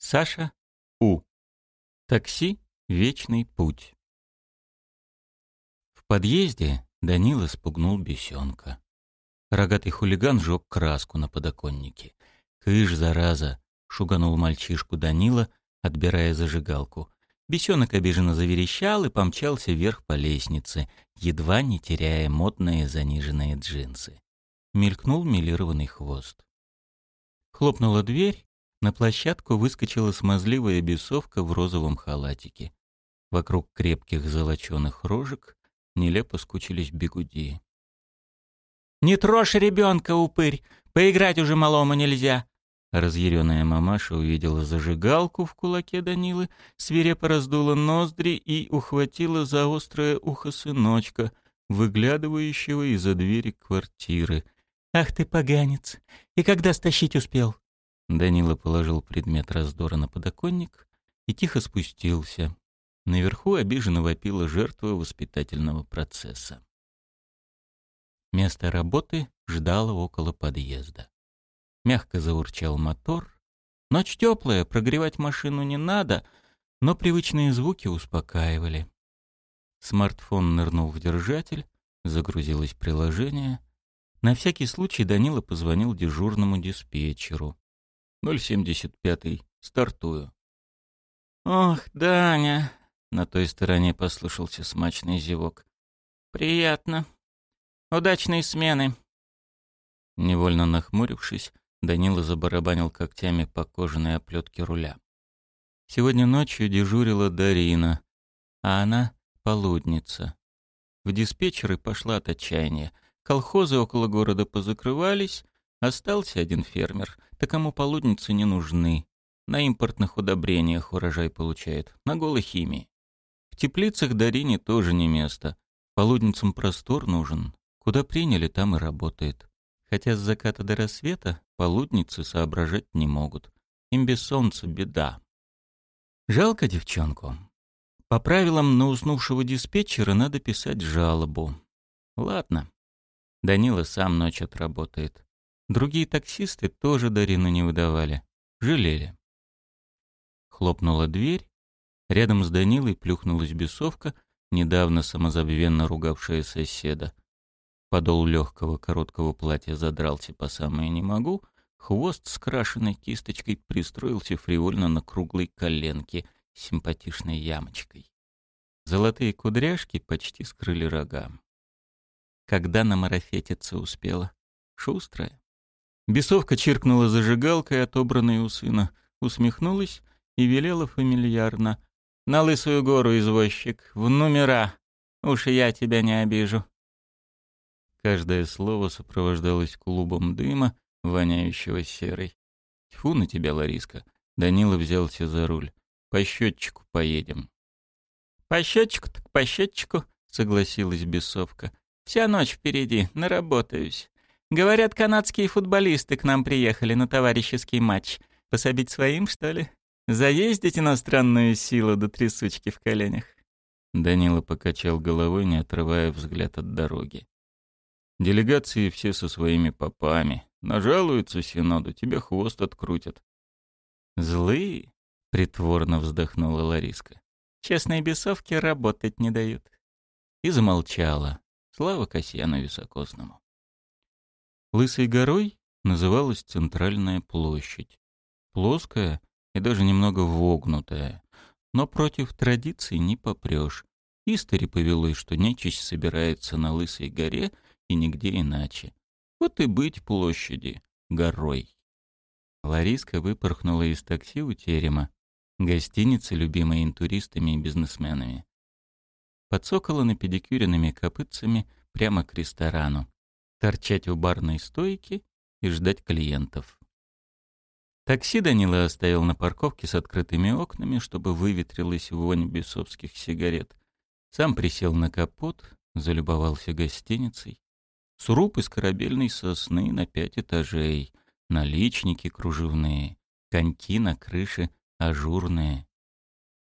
Саша У. Такси «Вечный путь». В подъезде Данила спугнул бесенка. Рогатый хулиган жег краску на подоконнике. «Кыш, зараза!» — шуганул мальчишку Данила, отбирая зажигалку. Бесенок обиженно заверещал и помчался вверх по лестнице, едва не теряя модные заниженные джинсы. Мелькнул милированный хвост. Хлопнула дверь, на площадку выскочила смазливая бесовка в розовом халатике. Вокруг крепких золоченых рожек нелепо скучились бегуди. «Не трожь ребенка, упырь! Поиграть уже малому нельзя!» Разъяренная мамаша увидела зажигалку в кулаке Данилы, свирепо раздула ноздри и ухватила за острое ухо сыночка, выглядывающего из-за двери квартиры. «Ах ты поганец! И когда стащить успел?» Данила положил предмет раздора на подоконник и тихо спустился. Наверху обиженно вопила жертва воспитательного процесса. Место работы ждало около подъезда. Мягко заурчал мотор. Ночь теплая, прогревать машину не надо, но привычные звуки успокаивали. Смартфон нырнул в держатель, загрузилось приложение. На всякий случай Данила позвонил дежурному диспетчеру. 075. Стартую. «Ох, Даня!» — на той стороне послышался смачный зевок. «Приятно. Удачной смены». Невольно нахмурившись, Данила забарабанил когтями по кожаной оплетке руля. Сегодня ночью дежурила Дарина, а она — полудница. В диспетчеры пошла от отчаяния. Колхозы около города позакрывались, Остался один фермер, такому полудницы не нужны. На импортных удобрениях урожай получает, на голой химии. В теплицах Дарине тоже не место. Полудницам простор нужен. Куда приняли, там и работает. Хотя с заката до рассвета полудницы соображать не могут. Им без солнца беда. Жалко девчонку. По правилам на уснувшего диспетчера надо писать жалобу. Ладно. Данила сам ночь отработает. Другие таксисты тоже Дарину не выдавали. Жалели. Хлопнула дверь. Рядом с Данилой плюхнулась бесовка, недавно самозабвенно ругавшая соседа. Подол легкого короткого платья задрался по самое «не могу», хвост с крашенной кисточкой пристроился фривольно на круглой коленке с симпатичной ямочкой. Золотые кудряшки почти скрыли рога. Когда намарафетиться успела? Шустрая. Бесовка чиркнула зажигалкой, отобранной у сына, усмехнулась и велела фамильярно. «На Лысую гору, извозчик, в номера. Уж я тебя не обижу». Каждое слово сопровождалось клубом дыма, воняющего серой. «Тьфу на тебя, Лариска!» Данила взялся за руль. «По счетчику поедем». «По счетчику так по счетчику», — согласилась бесовка. «Вся ночь впереди, наработаюсь. Говорят, канадские футболисты к нам приехали на товарищеский матч. Пособить своим, что ли? Заездить иностранную силу до трясучки в коленях?» Данила покачал головой, не отрывая взгляд от дороги. «Делегации все со своими попами. Нажалуются Синоду, тебе хвост открутят». «Злые?» — притворно вздохнула Лариска. «Честные бесовки работать не дают». И замолчала. Слава Касьяну Високосному. Лысой горой называлась центральная площадь. Плоская и даже немного вогнутая. Но против традиций не попрешь. Истори повелось, что нечисть собирается на Лысой горе и нигде иначе. Вот и быть площади горой. Лариска выпорхнула из такси у терема, гостиницы, любимой интуристами и бизнесменами. Подсокала на педикюренными копытцами прямо к ресторану торчать у барной стойки и ждать клиентов. Такси Данила оставил на парковке с открытыми окнами, чтобы выветрилась вонь бесовских сигарет. Сам присел на капот, залюбовался гостиницей. Сруб из корабельной сосны на пять этажей, наличники кружевные, коньки на крыше ажурные.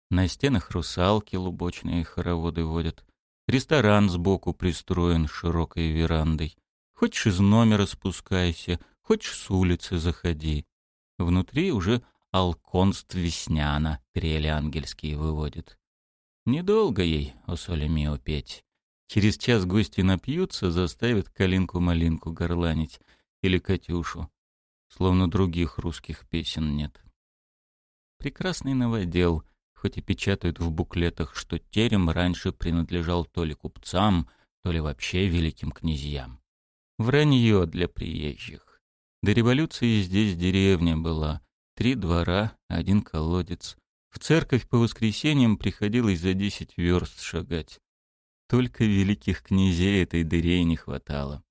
На стенах русалки лубочные хороводы водят. Ресторан сбоку пристроен широкой верандой. Хочешь из номера спускайся, хочешь с улицы заходи. Внутри уже Алконст Весняна трели ангельские выводит. Недолго ей о соли мио петь. Через час гости напьются, заставят калинку-малинку горланить или Катюшу, словно других русских песен нет. Прекрасный новодел, хоть и печатают в буклетах, что терем раньше принадлежал то ли купцам, то ли вообще великим князьям. Вранье для приезжих. До революции здесь деревня была, три двора, один колодец. В церковь по воскресеньям приходилось за десять верст шагать. Только великих князей этой дыре не хватало.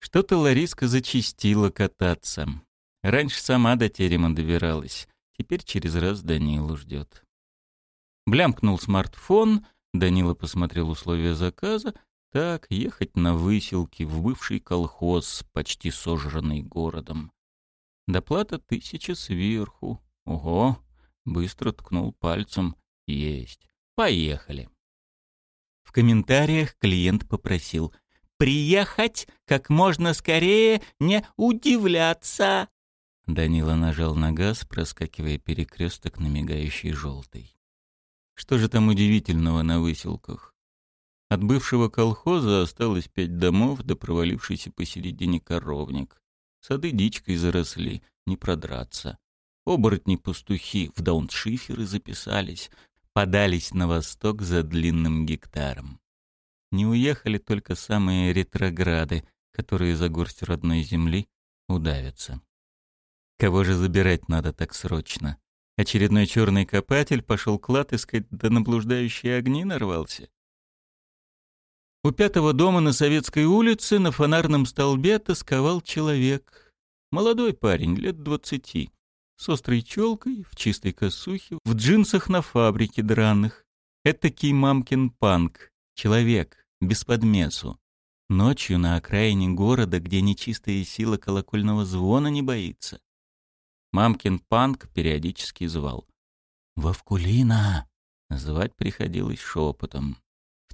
Что-то Лариска зачистила кататься. Раньше сама до терема добиралась, теперь через раз Данилу ждет. Блямкнул смартфон, Данила посмотрел условия заказа. Так, ехать на выселки в бывший колхоз, почти сожранный городом. Доплата тысяча сверху. Ого, быстро ткнул пальцем. Есть. Поехали. В комментариях клиент попросил «Приехать как можно скорее, не удивляться!» Данила нажал на газ, проскакивая перекресток на мигающий желтый. Что же там удивительного на выселках? От бывшего колхоза осталось пять домов, да провалившийся посередине коровник. Сады дичкой заросли, не продраться. Оборотни-пастухи в дауншиферы записались, подались на восток за длинным гектаром. Не уехали только самые ретрограды, которые за горсть родной земли удавятся. Кого же забирать надо так срочно? Очередной черный копатель пошел клад искать, да на блуждающие огни нарвался. У пятого дома на Советской улице на фонарном столбе тосковал человек. Молодой парень, лет двадцати с острой челкой, в чистой косухе, в джинсах на фабрике драных. Этакий мамкин панк, человек, без подмесу. Ночью на окраине города, где нечистая сила колокольного звона не боится. Мамкин панк периодически звал. «Вовкулина!» Звать приходилось шепотом.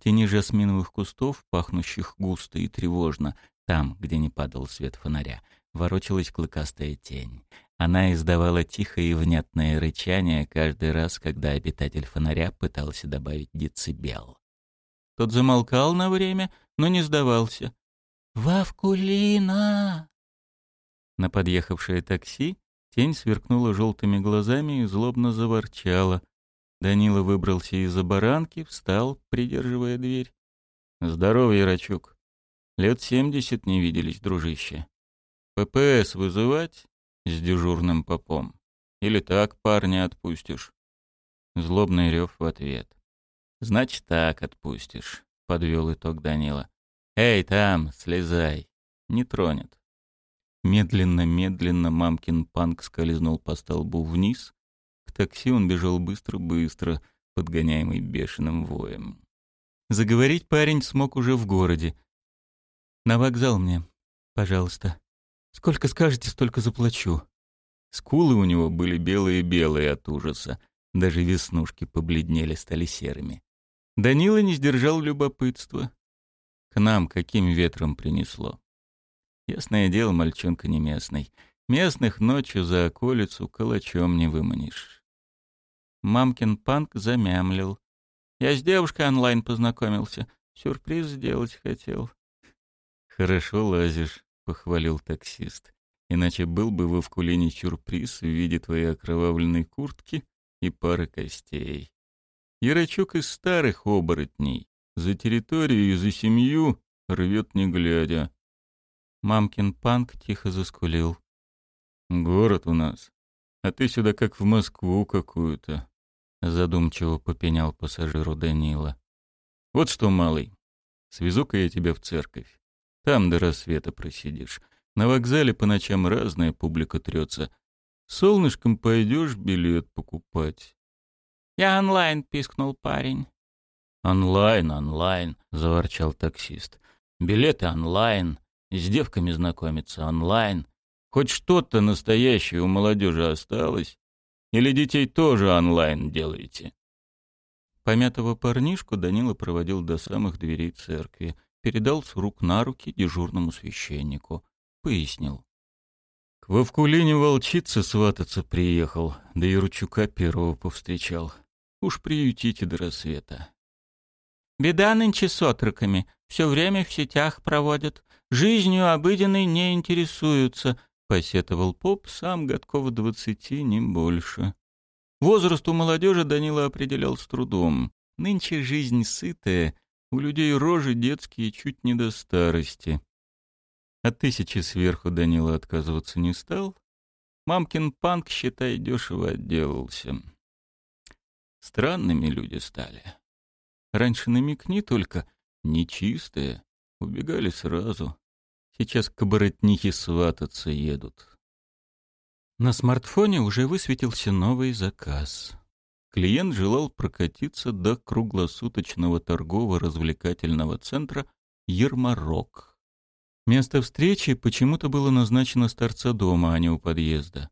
Тени жасминовых кустов, пахнущих густо и тревожно, там, где не падал свет фонаря, ворочалась клыкастая тень. Она издавала тихое и внятное рычание каждый раз, когда обитатель фонаря пытался добавить децибел. Тот замолкал на время, но не сдавался. «Вавкулина!» На подъехавшее такси тень сверкнула желтыми глазами и злобно заворчала. Данила выбрался из-за баранки, встал, придерживая дверь. «Здорово, Ярочук. Лет семьдесят не виделись, дружище. ППС вызывать?» с дежурным попом. Или так парня отпустишь?» Злобный рев в ответ. «Значит, так отпустишь», — подвел итог Данила. «Эй, там, слезай!» Не тронет. Медленно-медленно мамкин панк скользнул по столбу вниз. Такси он бежал быстро-быстро, подгоняемый бешеным воем. Заговорить парень смог уже в городе. «На вокзал мне, пожалуйста», Сколько скажете, столько заплачу. Скулы у него были белые-белые от ужаса. Даже веснушки побледнели, стали серыми. Данила не сдержал любопытства. К нам каким ветром принесло. Ясное дело, мальчонка не местный. Местных ночью за околицу калачом не выманишь. Мамкин панк замямлил. Я с девушкой онлайн познакомился. Сюрприз сделать хотел. Хорошо лазишь. — похвалил таксист. «Иначе был бы в Авкулине сюрприз в виде твоей окровавленной куртки и пары костей. Ярачок из старых оборотней. За территорию и за семью рвет не глядя». Мамкин панк тихо заскулил. «Город у нас. А ты сюда как в Москву какую-то», — задумчиво попенял пассажиру Данила. «Вот что, малый, свезу-ка я тебя в церковь. Там до рассвета просидишь. На вокзале по ночам разная публика трется. Солнышком пойдешь билет покупать. «Я онлайн», — пискнул парень. «Онлайн, онлайн», — заворчал таксист. «Билеты онлайн, с девками знакомиться онлайн. Хоть что-то настоящее у молодежи осталось? Или детей тоже онлайн делаете?» Помятого парнишку Данила проводил до самых дверей церкви передал с рук на руки дежурному священнику. Пояснил. К Вовкулине волчица свататься приехал, да и Ручука первого повстречал. Уж приютите до рассвета. Беда нынче с отроками. Все время в сетях проводят. Жизнью обыденной не интересуются, — посетовал поп, сам годков двадцати, не больше. Возраст у молодежи Данила определял с трудом. Нынче жизнь сытая, у людей рожи детские чуть не до старости. От тысячи сверху Данила отказываться не стал. Мамкин панк, считай, дешево отделался. Странными люди стали. Раньше намекни только, нечистые, убегали сразу. Сейчас к свататься едут. На смартфоне уже высветился новый заказ. Клиент желал прокатиться до круглосуточного торгово-развлекательного центра «Ермарок». Место встречи почему-то было назначено с торца дома, а не у подъезда.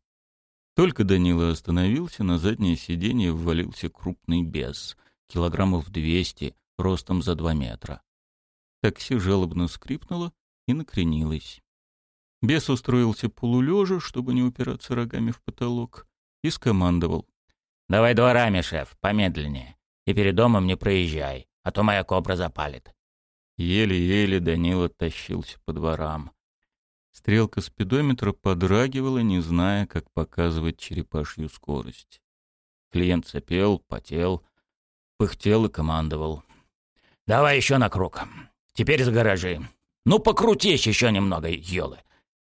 Только Данила остановился, на заднее сиденье ввалился крупный бес, килограммов двести, ростом за два метра. Такси жалобно скрипнуло и накренилось. Бес устроился полулежа, чтобы не упираться рогами в потолок, и скомандовал. «Давай дворами, шеф, помедленнее. И перед домом не проезжай, а то моя кобра запалит». Еле-еле Данила тащился по дворам. Стрелка спидометра подрагивала, не зная, как показывать черепашью скорость. Клиент сопел, потел, пыхтел и командовал. «Давай еще на круг. Теперь за гаражи. Ну, покрутись еще немного, елы.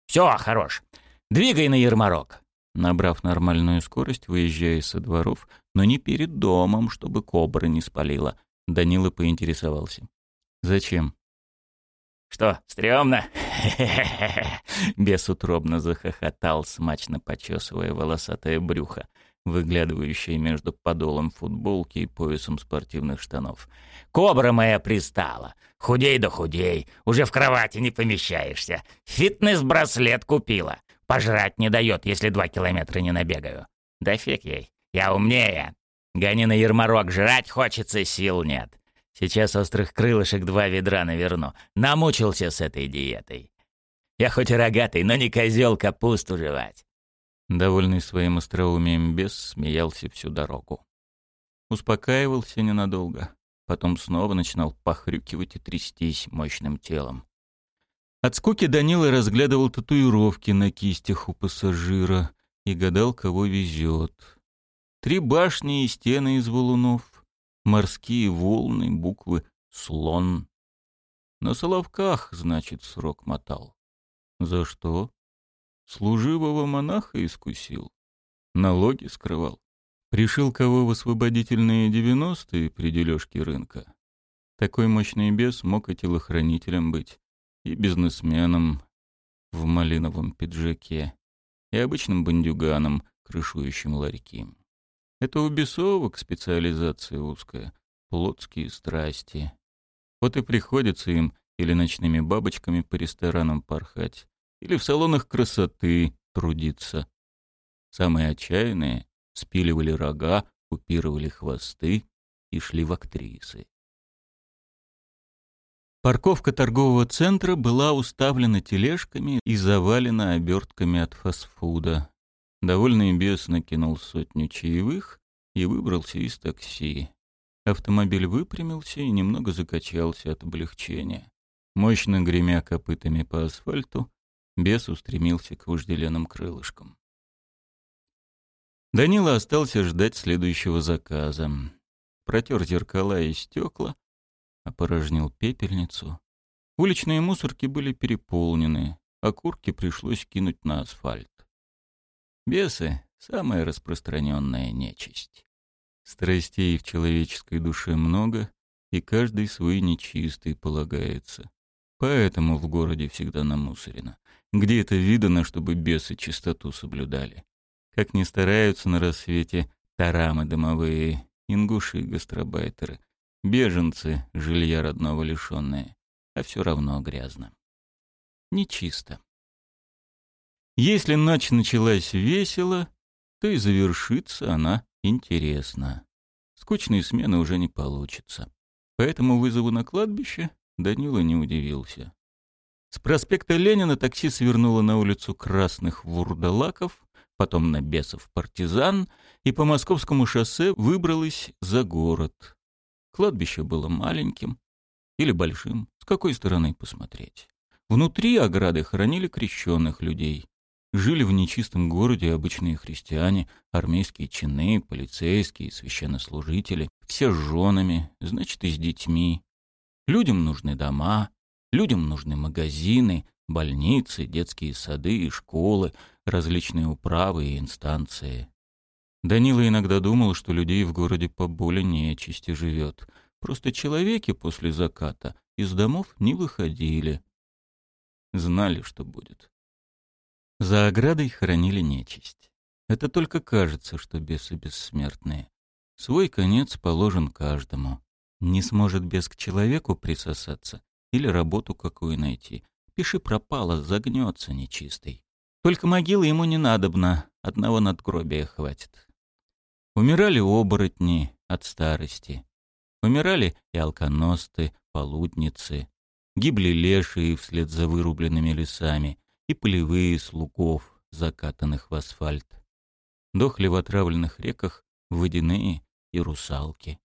Все, хорош. Двигай на Ермарок». Набрав нормальную скорость, выезжая со дворов, но не перед домом, чтобы кобра не спалила, Данила поинтересовался. Зачем? Что, стрёмно? Бес утробно захохотал, смачно почесывая волосатое брюхо, выглядывающее между подолом футболки и поясом спортивных штанов. «Кобра моя пристала! Худей да худей! Уже в кровати не помещаешься! Фитнес-браслет купила! Пожрать не дает, если два километра не набегаю! Да фиг ей! Я умнее! Гони на ярмарок, жрать хочется, сил нет! Сейчас острых крылышек два ведра наверну. Намучился с этой диетой. Я хоть и рогатый, но не козел капусту жевать. Довольный своим остроумием бес смеялся всю дорогу. Успокаивался ненадолго. Потом снова начинал похрюкивать и трястись мощным телом. От скуки Данила разглядывал татуировки на кистях у пассажира и гадал, кого везет. Три башни и стены из валунов, морские волны, буквы «слон». На Соловках, значит, срок мотал. За что? Служивого монаха искусил. Налоги скрывал. Пришил кого в освободительные девяностые при дележке рынка. Такой мощный бес мог и телохранителем быть, и бизнесменом в малиновом пиджаке, и обычным бандюганом, крышующим ларьки. Это у бесовок специализация узкая, плотские страсти. Вот и приходится им или ночными бабочками по ресторанам порхать, или в салонах красоты трудиться. Самые отчаянные спиливали рога, купировали хвосты и шли в актрисы. Парковка торгового центра была уставлена тележками и завалена обертками от фастфуда. Довольный бес накинул сотню чаевых и выбрался из такси. Автомобиль выпрямился и немного закачался от облегчения. Мощно гремя копытами по асфальту, бес устремился к вожделенным крылышкам. Данила остался ждать следующего заказа. Протер зеркала и стекла, опорожнил пепельницу. Уличные мусорки были переполнены, окурки пришлось кинуть на асфальт. Бесы — самая распространенная нечисть. Страстей в человеческой душе много, и каждый свой нечистый полагается. Поэтому в городе всегда намусорено. Где это видано, чтобы бесы чистоту соблюдали? Как не стараются на рассвете тарамы домовые, ингуши и гастробайтеры, беженцы, жилья родного лишенные, а все равно грязно. Нечисто. Если ночь началась весело, то и завершится она интересно. Скучные смены уже не получится. Поэтому вызову на кладбище Данила не удивился. С проспекта Ленина такси свернуло на улицу Красных Вурдалаков, потом на Бесов-Партизан и по Московскому шоссе выбралось за город. Кладбище было маленьким или большим, с какой стороны посмотреть. Внутри ограды хоронили крещенных людей. Жили в нечистом городе обычные христиане, армейские чины, полицейские, священнослужители, все с женами, значит, и с детьми. Людям нужны дома, людям нужны магазины, больницы, детские сады и школы, различные управы и инстанции. Данила иногда думал, что людей в городе поболее нечисти живет. Просто человеки после заката из домов не выходили. Знали, что будет. За оградой хоронили нечисть. Это только кажется, что бесы бессмертные. Свой конец положен каждому. Не сможет бес к человеку присосаться или работу какую найти. Пиши пропало, загнется нечистый. Только могилы ему не надобно, одного надгробия хватит. Умирали оборотни от старости. Умирали и алконосты, полудницы. Гибли лешие вслед за вырубленными лесами и полевые слугов, закатанных в асфальт. Дохли в отравленных реках водяные и русалки.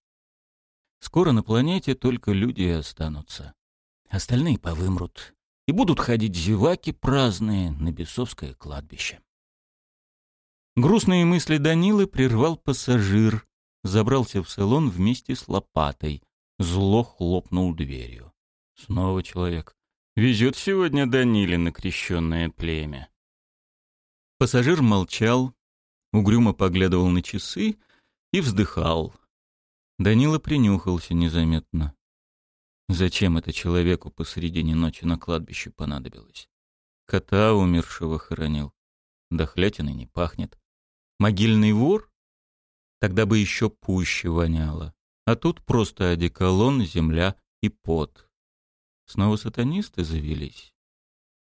Скоро на планете только люди останутся. Остальные повымрут. И будут ходить зеваки праздные на бесовское кладбище. Грустные мысли Данилы прервал пассажир. Забрался в салон вместе с лопатой. Зло хлопнул дверью. Снова человек. Везет сегодня Даниле на крещенное племя. Пассажир молчал, угрюмо поглядывал на часы и вздыхал. Данила принюхался незаметно. Зачем это человеку посредине ночи на кладбище понадобилось? Кота умершего хоронил. Дохлятины не пахнет. Могильный вор? Тогда бы еще пуще воняло. А тут просто одеколон, земля и пот. Снова сатанисты завелись.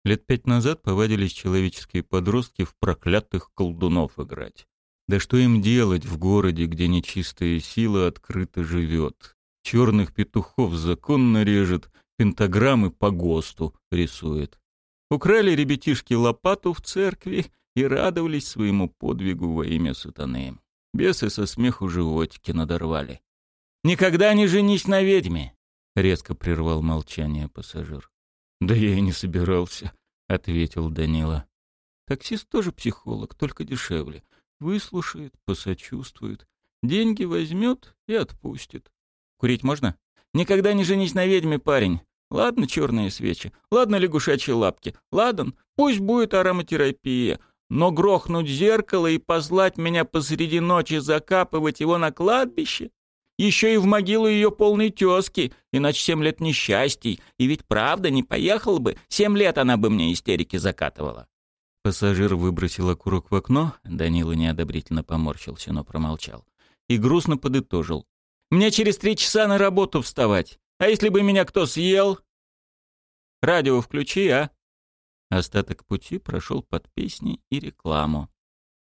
Лет пять назад повадились человеческие подростки в проклятых колдунов играть. Да что им делать в городе, где нечистая сила открыто живет? Черных петухов законно режет, пентаграммы по ГОСТу рисует. Украли ребятишки лопату в церкви и радовались своему подвигу во имя сатаны. Бесы со смеху животики надорвали. «Никогда не женись на ведьме!» — резко прервал молчание пассажир. «Да я и не собирался», — ответил Данила. «Таксист тоже психолог, только дешевле. Выслушает, посочувствует, деньги возьмет и отпустит. Курить можно? Никогда не женись на ведьме, парень. Ладно, черные свечи, ладно, лягушачьи лапки, ладно, пусть будет ароматерапия, но грохнуть зеркало и послать меня посреди ночи закапывать его на кладбище еще и в могилу ее полной тезки, иначе семь лет несчастий. И ведь правда, не поехал бы, семь лет она бы мне истерики закатывала. Пассажир выбросил окурок в окно, Данила неодобрительно поморщился, но промолчал. И грустно подытожил. «Мне через три часа на работу вставать. А если бы меня кто съел?» «Радио включи, а?» Остаток пути прошел под песни и рекламу.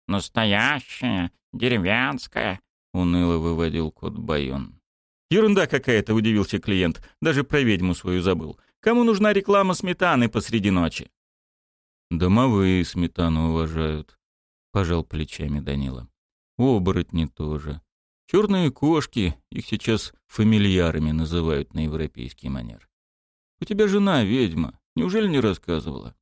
«Настоящая, деревенская, уныло выводил кот Байон. «Ерунда какая-то», — удивился клиент. «Даже про ведьму свою забыл. Кому нужна реклама сметаны посреди ночи?» «Домовые сметану уважают», — пожал плечами Данила. «Оборотни тоже. Черные кошки, их сейчас фамильярами называют на европейский манер. У тебя жена ведьма, неужели не рассказывала?»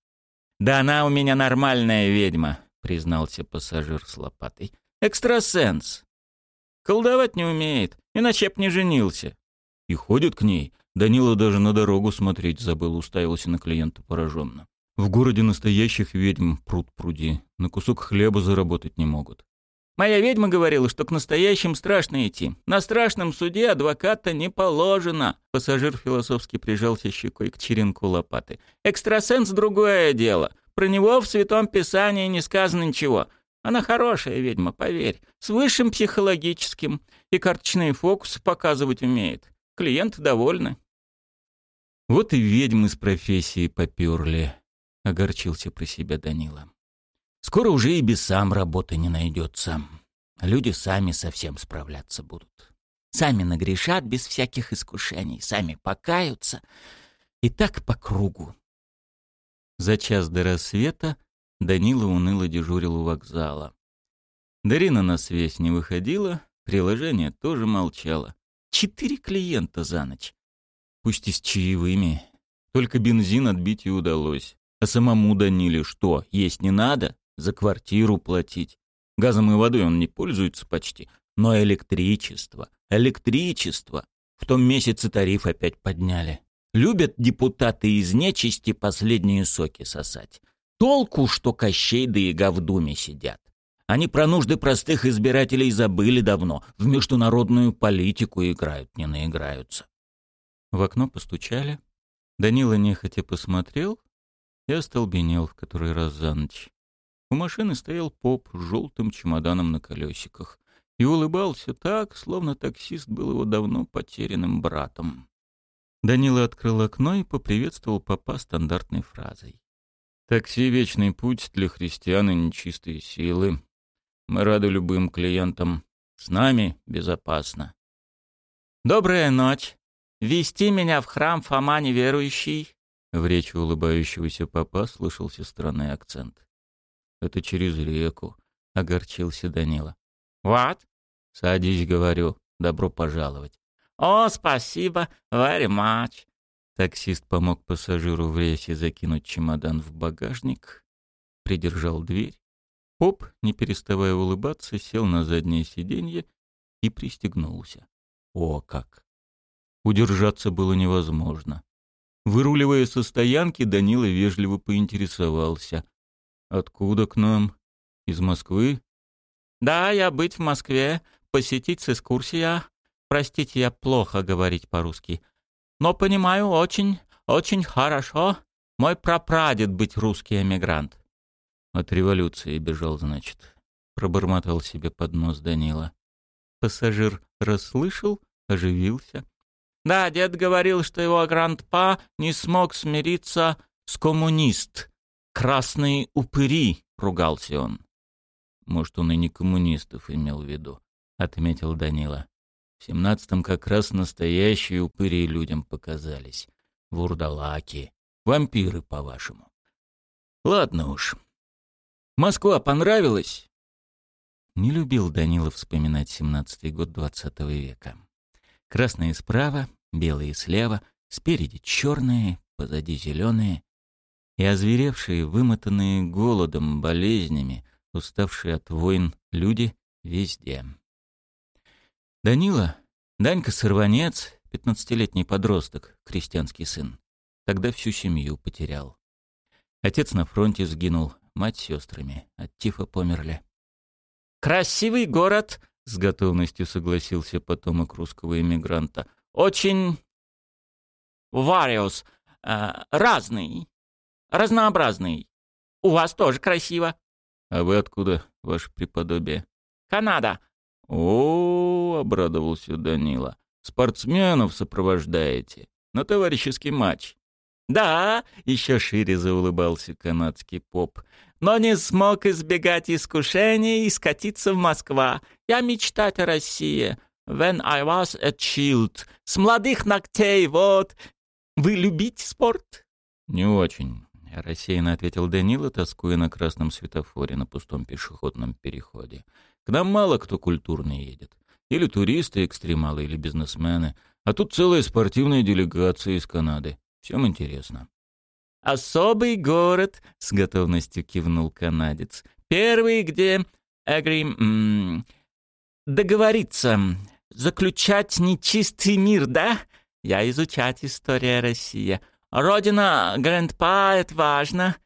«Да она у меня нормальная ведьма», — признался пассажир с лопатой. «Экстрасенс. Колдовать не умеет, иначе б не женился. И ходит к ней. Данила даже на дорогу смотреть забыл, уставился на клиента пораженно. В городе настоящих ведьм пруд пруди. На кусок хлеба заработать не могут. Моя ведьма говорила, что к настоящим страшно идти. На страшном суде адвоката не положено. Пассажир философски прижался щекой к черенку лопаты. Экстрасенс — другое дело. Про него в Святом Писании не сказано ничего. Она хорошая ведьма, поверь, с высшим психологическим, и карточные фокусы показывать умеет. Клиенты довольны. Вот и ведьмы с профессии попёрли, огорчился про себя Данила. Скоро уже и без сам работы не найдется. Люди сами совсем справляться будут. Сами нагрешат без всяких искушений, сами покаются. И так по кругу. За час до рассвета Данила уныло дежурил у вокзала. Дарина на связь не выходила, приложение тоже молчало. Четыре клиента за ночь. Пусть и с чаевыми. Только бензин отбить и удалось. А самому Даниле что, есть не надо? За квартиру платить. Газом и водой он не пользуется почти. Но электричество, электричество. В том месяце тариф опять подняли. Любят депутаты из нечисти последние соки сосать. Толку, что Кощей да Яга в думе сидят. Они про нужды простых избирателей забыли давно, в международную политику играют, не наиграются. В окно постучали. Данила нехотя посмотрел и остолбенел в который раз за ночь. У машины стоял поп с желтым чемоданом на колесиках и улыбался так, словно таксист был его давно потерянным братом. Данила открыл окно и поприветствовал папа стандартной фразой. «Такси — вечный путь для христиан и нечистые силы. Мы рады любым клиентам. С нами безопасно». «Добрая ночь. Вести меня в храм Фома неверующий?» В речи улыбающегося папа слышался странный акцент. «Это через реку», — огорчился Данила. «Вот?» «Садись, говорю. Добро пожаловать». «О, спасибо, very much». Таксист помог пассажиру в рейсе закинуть чемодан в багажник, придержал дверь. Поп, не переставая улыбаться, сел на заднее сиденье и пристегнулся. О, как! Удержаться было невозможно. Выруливая со стоянки, Данила вежливо поинтересовался. «Откуда к нам? Из Москвы?» «Да, я быть в Москве, посетить с экскурсия. Простите, я плохо говорить по-русски. Но понимаю очень, очень хорошо. Мой прапрадед быть русский эмигрант. От революции бежал, значит. Пробормотал себе под нос Данила. Пассажир расслышал, оживился. Да, дед говорил, что его грандпа не смог смириться с коммунист. Красные упыри, ругался он. Может, он и не коммунистов имел в виду, отметил Данила. В семнадцатом как раз настоящие упыри людям показались. Вурдалаки. Вампиры, по-вашему. Ладно уж. Москва понравилась? Не любил Данила вспоминать семнадцатый год двадцатого века. Красные справа, белые слева, спереди черные, позади зеленые. И озверевшие, вымотанные голодом, болезнями, уставшие от войн люди везде. Данила, Данька-сорванец, пятнадцатилетний подросток, крестьянский сын. Тогда всю семью потерял. Отец на фронте сгинул, мать с сестрами, от тифа померли. «Красивый город!» — с готовностью согласился потомок русского эмигранта. «Очень... вариус. Э, разный. Разнообразный. У вас тоже красиво». «А вы откуда, ваше преподобие?» «Канада. О, обрадовался Данила. Спортсменов сопровождаете на товарищеский матч. Да, еще шире заулыбался канадский поп. Но не смог избегать искушения и скатиться в Москва. Я мечтать о России. When I was a child. С молодых ногтей, вот. Вы любите спорт? Не очень. Рассеянно ответил Данила, тоскуя на красном светофоре на пустом пешеходном переходе. К нам мало кто культурный едет. Или туристы, экстремалы, или бизнесмены. А тут целая спортивная делегация из Канады. Всем интересно. «Особый город», — с готовностью кивнул канадец. «Первый, где, агрим, договориться, заключать нечистый мир, да? Я изучать история России. Родина Грандпа — это важно».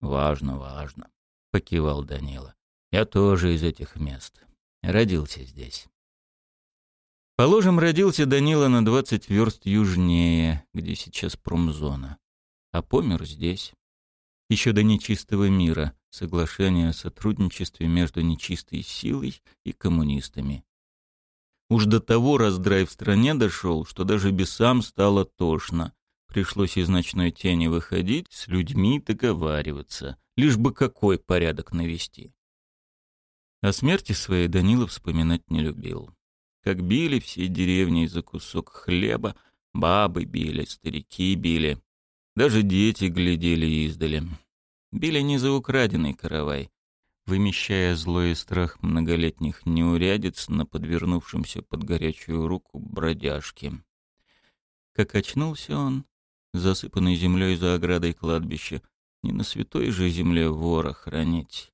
«Важно, важно», — покивал Данила. Я тоже из этих мест. Родился здесь. Положим, родился Данила на 20 верст южнее, где сейчас промзона. А помер здесь. Еще до нечистого мира, соглашение о сотрудничестве между нечистой силой и коммунистами. Уж до того раздрай в стране дошел, что даже бесам стало тошно. Пришлось из ночной тени выходить, с людьми договариваться, лишь бы какой порядок навести. О смерти своей Данила вспоминать не любил. Как били все деревни за кусок хлеба, бабы били, старики били. Даже дети глядели издали. Били не за украденный каравай, вымещая злой и страх многолетних неурядиц на подвернувшемся под горячую руку бродяжке. Как очнулся он, засыпанный землей за оградой кладбища, не на святой же земле вора хранить.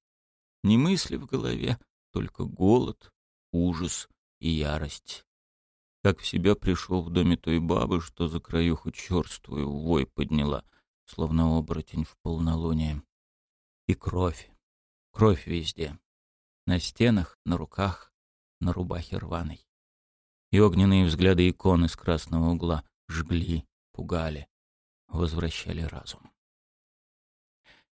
Ни мысли в голове, только голод, ужас и ярость. Как в себя пришел в доме той бабы, что за краюху черствую вой подняла, словно оборотень в полнолуние. И кровь, кровь везде. На стенах, на руках, на рубахе рваной. И огненные взгляды иконы с красного угла жгли, пугали, возвращали разум.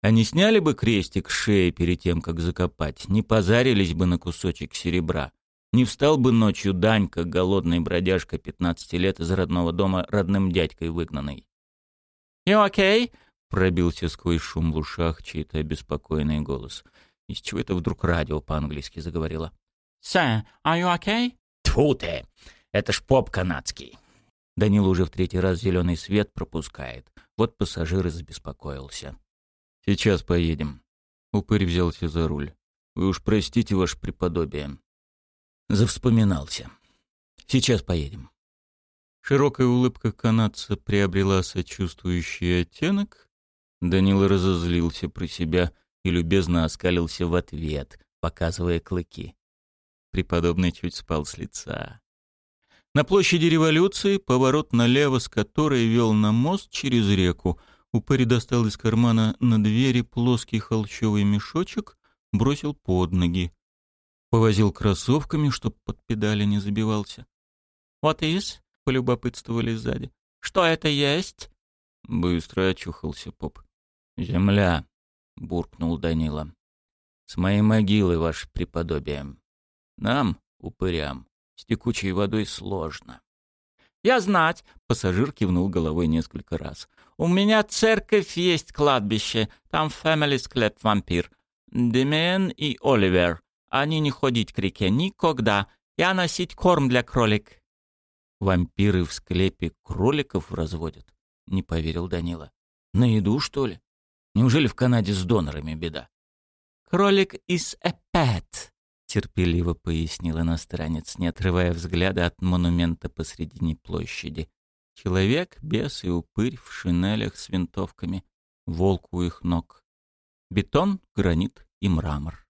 Они сняли бы крестик с шеи перед тем, как закопать, не позарились бы на кусочек серебра, не встал бы ночью Данька, голодный бродяжка 15 лет из родного дома, родным дядькой выгнанный. «You okay?» — пробился сквозь шум в ушах чей-то обеспокоенный голос. Из чего это вдруг радио по-английски заговорило? «Sir, are you okay?» Тьфу ты! Это ж поп канадский. Данил уже в третий раз зеленый свет пропускает. Вот пассажир и забеспокоился. «Сейчас поедем». Упырь взялся за руль. «Вы уж простите, ваше преподобие». Завспоминался. «Сейчас поедем». Широкая улыбка канадца приобрела сочувствующий оттенок. Данил разозлился про себя и любезно оскалился в ответ, показывая клыки. Преподобный чуть спал с лица. На площади революции, поворот налево, с которой вел на мост через реку, Упырь достал из кармана на двери плоский холщовый мешочек, бросил под ноги. Повозил кроссовками, чтоб под педали не забивался. «What is?» — полюбопытствовали сзади. «Что это есть?» Быстро очухался поп. «Земля», — буркнул Данила. «С моей могилы, ваше преподобие. Нам, упырям, с текучей водой сложно». «Я знать», — пассажир кивнул головой несколько раз. «У меня церковь есть кладбище, там фэмили склеп вампир. Демен и Оливер. Они не ходить к реке никогда. Я носить корм для кролик». «Вампиры в склепе кроликов разводят?» — не поверил Данила. «На еду, что ли? Неужели в Канаде с донорами беда?» «Кролик a pet», терпеливо пояснил иностранец, не отрывая взгляда от монумента посредине площади. Человек, бес и упырь в шинелях с винтовками, волк у их ног. Бетон, гранит и мрамор.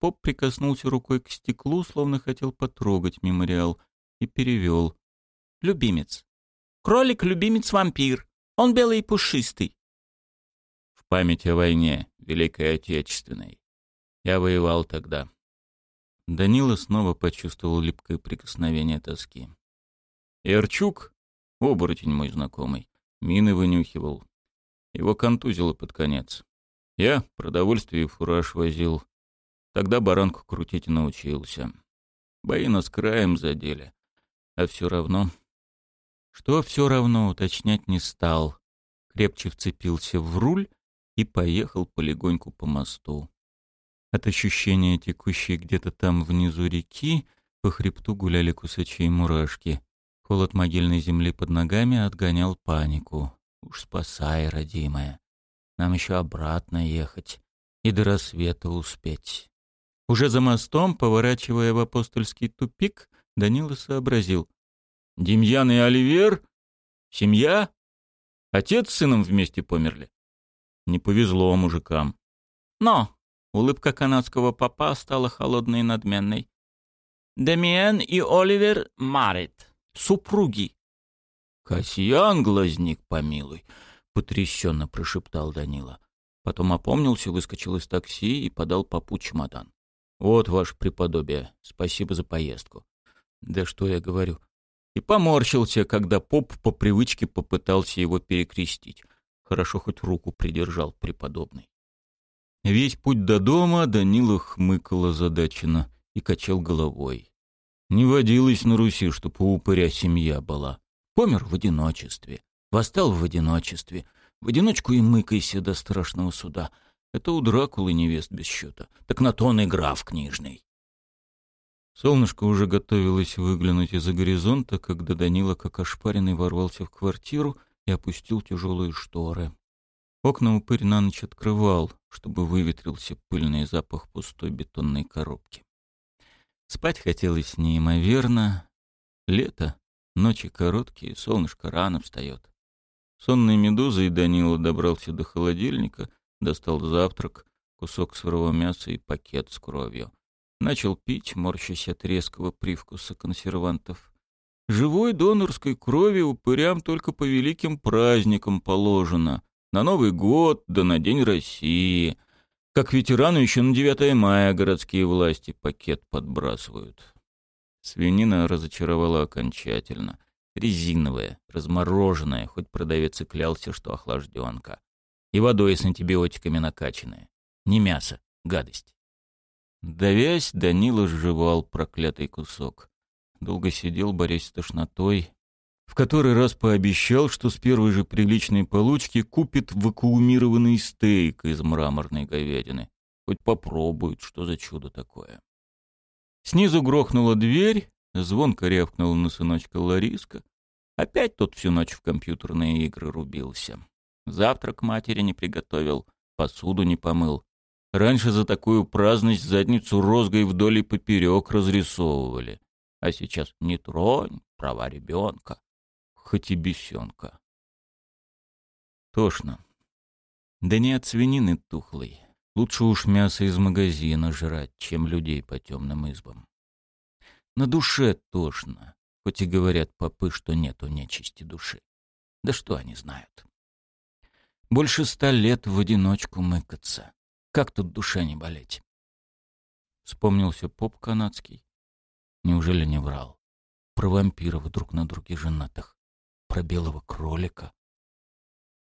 Поп прикоснулся рукой к стеклу, словно хотел потрогать мемориал, и перевел. «Любимец. Кролик-любимец-вампир. Он белый и пушистый». В память о войне, Великой Отечественной. Я воевал тогда. Данила снова почувствовал липкое прикосновение тоски. Ирчук, оборотень мой знакомый, мины вынюхивал. Его контузило под конец. Я продовольствие и фураж возил. Тогда баранку крутить научился. Бои нас краем задели. А все равно... Что все равно, уточнять не стал. Крепче вцепился в руль и поехал полегоньку по мосту. От ощущения текущей где-то там внизу реки по хребту гуляли кусачие мурашки. Холод могильной земли под ногами отгонял панику. Уж спасай, родимая. Нам еще обратно ехать и до рассвета успеть. Уже за мостом, поворачивая в апостольский тупик, Данила сообразил. «Демьян и Оливер? Семья? Отец с сыном вместе померли?» Не повезло мужикам. «Но!» Улыбка канадского папа стала холодной и надменной. «Демиен и Оливер Марит. Супруги». «Касьян, глазник, помилуй», — потрясенно прошептал Данила. Потом опомнился, выскочил из такси и подал папу чемодан. «Вот ваше преподобие. Спасибо за поездку». «Да что я говорю?» И поморщился, когда поп по привычке попытался его перекрестить. Хорошо хоть руку придержал преподобный. Весь путь до дома Данила хмыкал озадаченно и качал головой. Не водилось на Руси, чтоб у упыря семья была. Помер в одиночестве, восстал в одиночестве, в одиночку и мыкайся до страшного суда. Это у Дракулы невест без счета. Так на то он и граф книжный. Солнышко уже готовилось выглянуть из-за горизонта, когда Данила, как ошпаренный, ворвался в квартиру и опустил тяжелые шторы. Окна упырь на ночь открывал, чтобы выветрился пыльный запах пустой бетонной коробки. Спать хотелось неимоверно. Лето, ночи короткие, солнышко рано встает. Сонной медузой Данила добрался до холодильника, достал завтрак, кусок сырого мяса и пакет с кровью. Начал пить, морщась от резкого привкуса консервантов. Живой донорской крови упырям только по великим праздникам положено. На Новый год, да на День России — как ветерану еще на 9 мая городские власти пакет подбрасывают. Свинина разочаровала окончательно. Резиновая, размороженная, хоть продавец и клялся, что охлажденка. И водой с антибиотиками накачанная. Не мясо, гадость. Давясь, Данила сживал проклятый кусок. Долго сидел, борясь с тошнотой, в который раз пообещал, что с первой же приличной получки купит вакуумированный стейк из мраморной говядины. Хоть попробует, что за чудо такое. Снизу грохнула дверь, звонко рявкнула на сыночка Лариска. Опять тот всю ночь в компьютерные игры рубился. Завтрак матери не приготовил, посуду не помыл. Раньше за такую праздность задницу розгой вдоль и поперек разрисовывали. А сейчас не тронь, права ребенка хоть и бесенка. Тошно. Да не от свинины тухлой. Лучше уж мясо из магазина жрать, чем людей по темным избам. На душе тошно, хоть и говорят попы, что нету нечисти души. Да что они знают? Больше ста лет в одиночку мыкаться. Как тут душа не болеть? Вспомнился поп канадский. Неужели не врал? Про вампиров друг на друге женатых про белого кролика.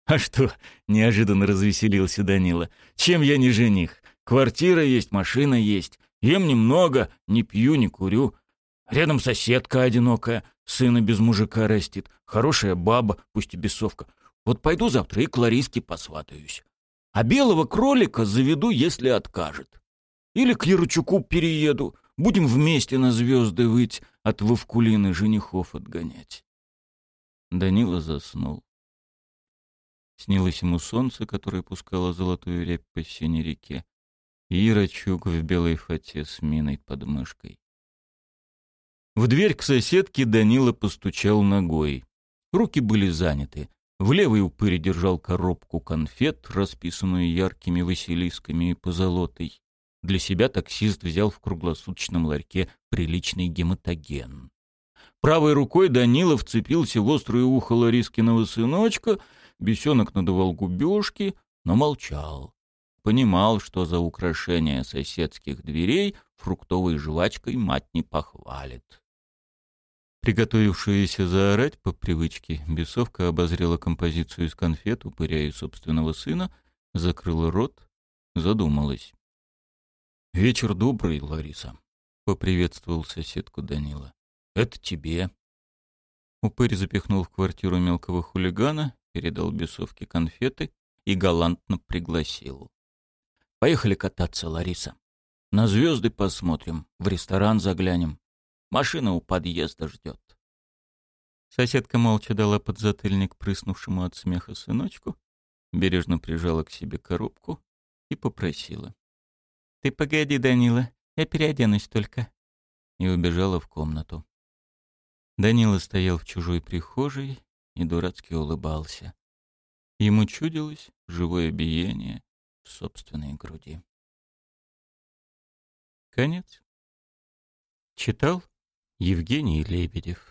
«А что?» — неожиданно развеселился Данила. «Чем я не жених? Квартира есть, машина есть. Ем немного, не пью, не курю. Рядом соседка одинокая, сына без мужика растит. Хорошая баба, пусть и бесовка. Вот пойду завтра и к Лариске посватаюсь. А белого кролика заведу, если откажет. Или к Яручуку перееду. Будем вместе на звезды выть, от Вовкулины женихов отгонять. Данила заснул. Снилось ему солнце, которое пускало золотую рябь по синей реке, и Ирочук в белой фате с миной под мышкой. В дверь к соседке Данила постучал ногой. Руки были заняты. В левой упыре держал коробку конфет, расписанную яркими василисками и позолотой. Для себя таксист взял в круглосуточном ларьке приличный гематоген. Правой рукой Данила вцепился в острое ухо Ларискиного сыночка, бесенок надувал губежки, но молчал. Понимал, что за украшение соседских дверей фруктовой жвачкой мать не похвалит. Приготовившаяся заорать по привычке, бесовка обозрела композицию из конфет, упыря и собственного сына, закрыла рот, задумалась. «Вечер добрый, Лариса», — поприветствовал соседку Данила. Это тебе. Упырь запихнул в квартиру мелкого хулигана, передал бесовке конфеты и галантно пригласил. Поехали кататься, Лариса. На звезды посмотрим, в ресторан заглянем. Машина у подъезда ждет. Соседка молча дала подзатыльник прыснувшему от смеха сыночку, бережно прижала к себе коробку и попросила. «Ты погоди, Данила, я переоденусь только». И убежала в комнату. Данила стоял в чужой прихожей и дурацки улыбался. Ему чудилось живое биение в собственной груди. Конец. Читал Евгений Лебедев.